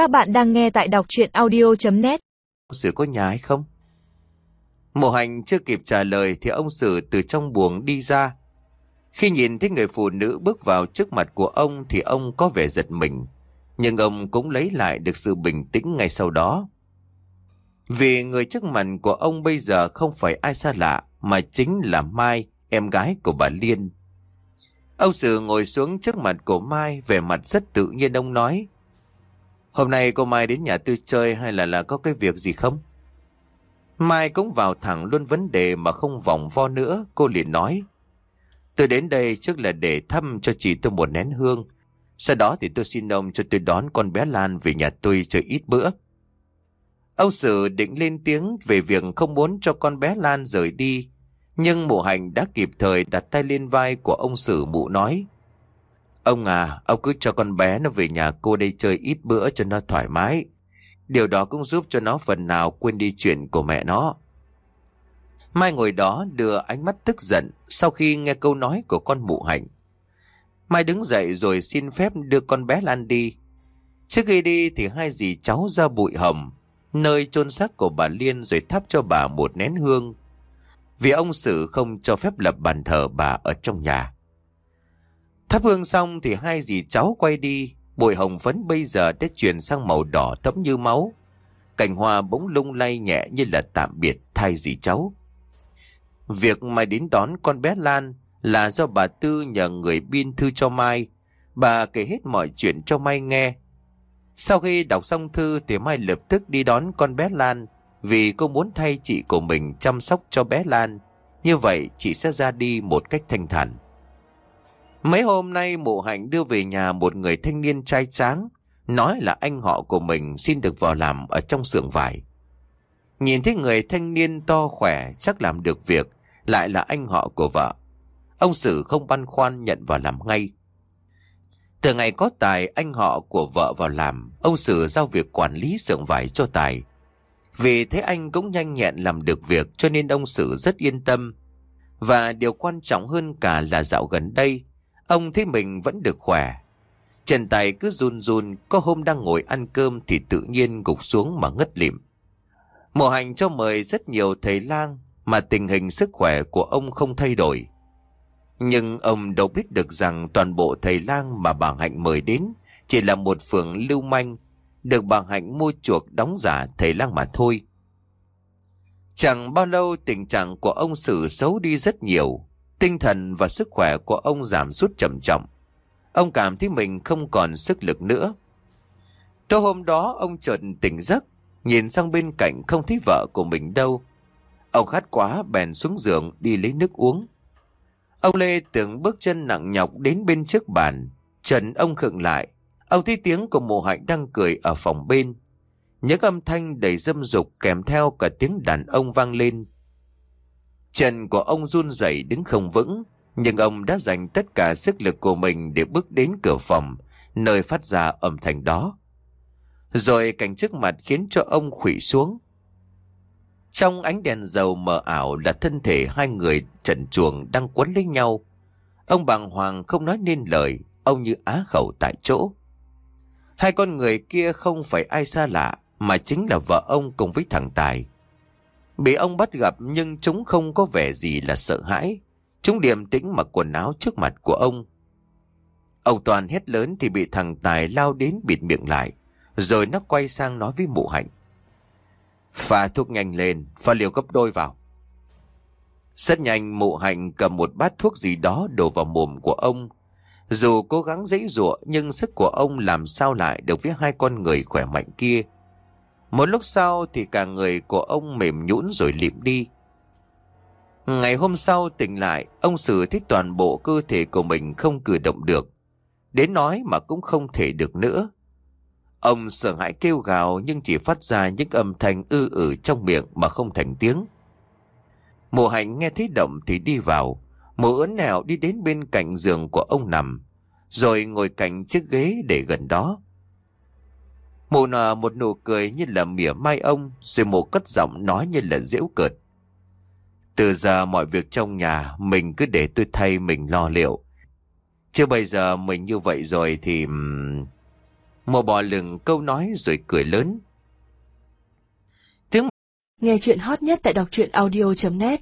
Các bạn đang nghe tại đọc chuyện audio.net Sử có nhà hay không? Mộ hành chưa kịp trả lời thì ông Sử từ trong buồng đi ra. Khi nhìn thấy người phụ nữ bước vào trước mặt của ông thì ông có vẻ giật mình. Nhưng ông cũng lấy lại được sự bình tĩnh ngay sau đó. Vì người trước mặt của ông bây giờ không phải ai xa lạ mà chính là Mai, em gái của bà Liên. Ông Sử ngồi xuống trước mặt của Mai về mặt rất tự nhiên ông nói. Hôm nay cô Mai đến nhà tôi chơi hay là là có cái việc gì không? Mai cũng vào thẳng luôn vấn đề mà không vòng vo nữa, cô liền nói. Tôi đến đây trước là để thăm cho chị tôi một nén hương. Sau đó thì tôi xin ông cho tôi đón con bé Lan về nhà tôi chơi ít bữa. Ông Sử định lên tiếng về việc không muốn cho con bé Lan rời đi. Nhưng mụ hành đã kịp thời đặt tay lên vai của ông Sử mụ nói. Ông à, ông cứ cho con bé nó về nhà cô đây chơi ít bữa cho nó thoải mái. Điều đó cũng giúp cho nó phần nào quên đi chuyện của mẹ nó. Mai ngồi đó đưa ánh mắt tức giận sau khi nghe câu nói của con mụ hạnh. Mai đứng dậy rồi xin phép đưa con bé Lan đi. Trước khi đi thì hai dì cháu ra bụi hầm, nơi chôn xác của bà Liên rồi thắp cho bà một nén hương. Vì ông Sử không cho phép lập bàn thờ bà ở trong nhà. Thắp hương xong thì hai dì cháu quay đi, bụi hồng phấn bây giờ đã chuyển sang màu đỏ thấm như máu. Cành hoa bỗng lung lay nhẹ như là tạm biệt thay dì cháu. Việc Mai đến đón con bé Lan là do bà Tư nhờ người biên thư cho Mai. Bà kể hết mọi chuyện cho Mai nghe. Sau khi đọc xong thư thì Mai lập tức đi đón con bé Lan vì cô muốn thay chị của mình chăm sóc cho bé Lan. Như vậy chị sẽ ra đi một cách thanh thản. Mấy hôm nay mụ hạnh đưa về nhà một người thanh niên trai tráng, nói là anh họ của mình xin được vào làm ở trong xưởng vải. Nhìn thấy người thanh niên to khỏe chắc làm được việc, lại là anh họ của vợ. Ông Sử không băn khoăn nhận vào làm ngay. Từ ngày có Tài anh họ của vợ vào làm, ông Sử giao việc quản lý xưởng vải cho Tài. Vì thế anh cũng nhanh nhẹn làm được việc cho nên ông Sử rất yên tâm. Và điều quan trọng hơn cả là dạo gần đây, Ông thấy mình vẫn được khỏe. Chân tay cứ run run, có hôm đang ngồi ăn cơm thì tự nhiên gục xuống mà ngất lịm. Mộ hành cho mời rất nhiều thầy lang mà tình hình sức khỏe của ông không thay đổi. Nhưng ông đâu biết được rằng toàn bộ thầy lang mà bà Hạnh mời đến chỉ là một phường lưu manh, được bà Hạnh mua chuộc đóng giả thầy lang mà thôi. Chẳng bao lâu tình trạng của ông xử xấu đi rất nhiều. Tinh thần và sức khỏe của ông giảm sút trầm trọng. Ông cảm thấy mình không còn sức lực nữa. Tối hôm đó ông chợt tỉnh giấc, nhìn sang bên cạnh không thấy vợ của mình đâu. Ông khát quá bèn xuống giường đi lấy nước uống. Ông Lê tưởng bước chân nặng nhọc đến bên trước bàn. Trần ông khựng lại. Ông thấy tiếng của mộ hạnh đang cười ở phòng bên. Những âm thanh đầy dâm dục kèm theo cả tiếng đàn ông vang lên. Chân của ông run rẩy đứng không vững, nhưng ông đã dành tất cả sức lực của mình để bước đến cửa phòng, nơi phát ra âm thanh đó. Rồi cảnh trước mặt khiến cho ông khủy xuống. Trong ánh đèn dầu mờ ảo là thân thể hai người trần chuồng đang quấn lấy nhau. Ông bàng hoàng không nói nên lời, ông như á khẩu tại chỗ. Hai con người kia không phải ai xa lạ, mà chính là vợ ông cùng với thằng Tài. Bị ông bắt gặp nhưng chúng không có vẻ gì là sợ hãi. Chúng điềm tĩnh mặc quần áo trước mặt của ông. Ông Toàn hét lớn thì bị thằng Tài lao đến bịt miệng lại. Rồi nó quay sang nói với mụ hạnh. Pha thuốc nhanh lên, pha liều gấp đôi vào. Rất nhanh mụ hạnh cầm một bát thuốc gì đó đổ vào mồm của ông. Dù cố gắng dãy dụa nhưng sức của ông làm sao lại được với hai con người khỏe mạnh kia. Một lúc sau thì cả người của ông mềm nhũn rồi lịm đi. Ngày hôm sau tỉnh lại, ông Sử thấy toàn bộ cơ thể của mình không cử động được. Đến nói mà cũng không thể được nữa. Ông sợ hãi kêu gào nhưng chỉ phát ra những âm thanh ư ử trong miệng mà không thành tiếng. Mùa hạnh nghe thấy động thì đi vào. Mùa ớn nèo đi đến bên cạnh giường của ông nằm. Rồi ngồi cạnh chiếc ghế để gần đó. Mụ nở một nụ cười như là mỉa mai ông, rồi mụ cất giọng nói như là diễu cợt. Từ giờ mọi việc trong nhà, mình cứ để tôi thay mình lo liệu. Chứ bây giờ mình như vậy rồi thì... Mụ bỏ lừng câu nói rồi cười lớn. Nghe chuyện hot nhất tại đọc truyện audio.net